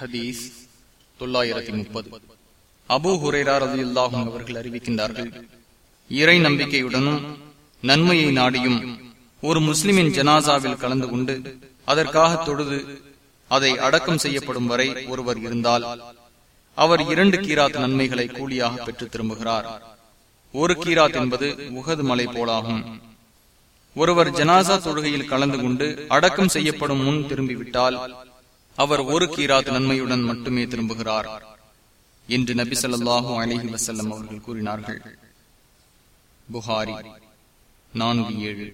ஹதீஸ் தொள்ளாயிரத்தி முப்பது. அபு ஹுரேரார் அல்லாஹும் அவர்கள் அறிவிக்கின்றார்கள் இறை நம்பிக்கையுடனும் நன்மையை நாடியும் ஒரு முஸ்லிமின் ஜனாசாவில் கலந்து கொண்டு அதற்காக தொழுது அதை அடக்கம் செய்யப்படும் வரை ஒருவர் இருந்தால் அவர் இரண்டு கீராத் நன்மைகளை கூலியாக பெற்று திரும்புகிறார். ஒரு கீராத் என்பது உகது மலை போலாகும். ஒருவர் ஜனாசா தொழுகையில் கலந்து கொண்டு அடக்கம் செய்யப்படும் முன் திரும்பிவிட்டால் அவர் ஒரு கீராத் நன்மையுடன் மட்டுமே திரும்புகிறார் என்று நபி சொல்லாஹு அலஹி வசல்லம் அவர்கள் கூறினார்கள். புகாரி நான்கு ஏழு.